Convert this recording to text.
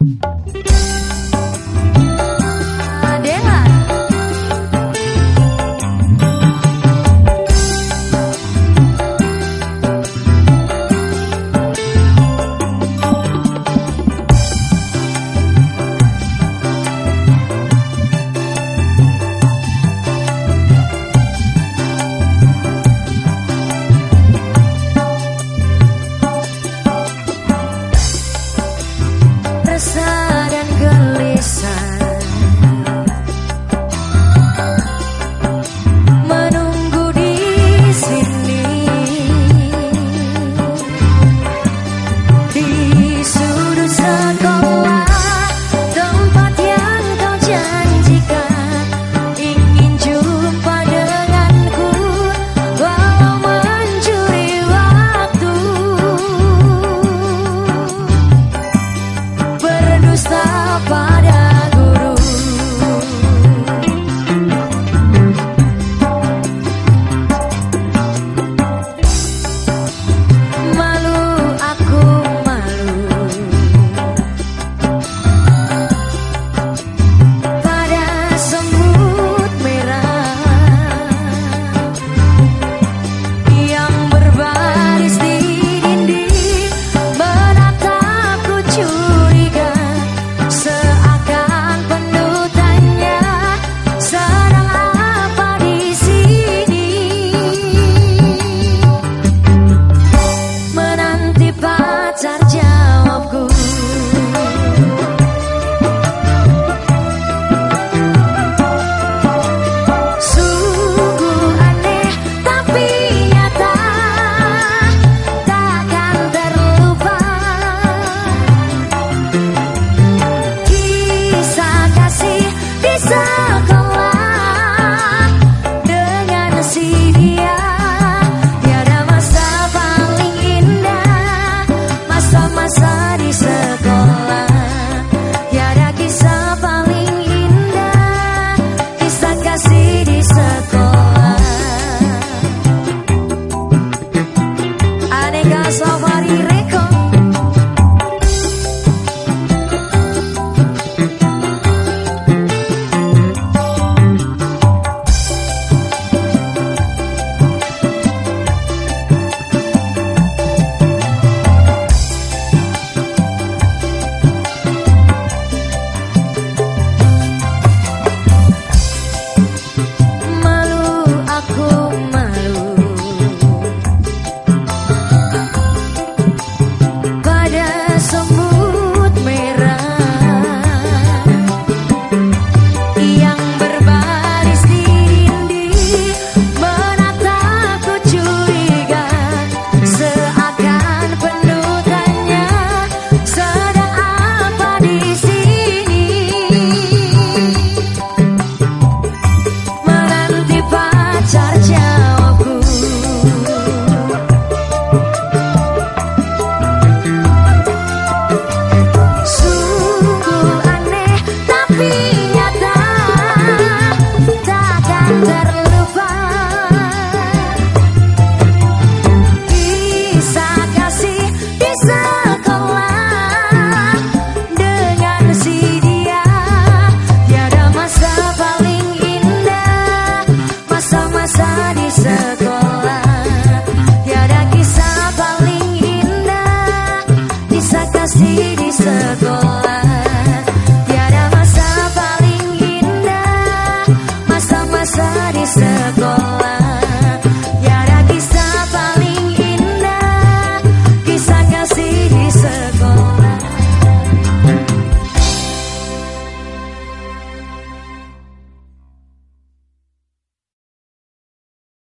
Bye. time.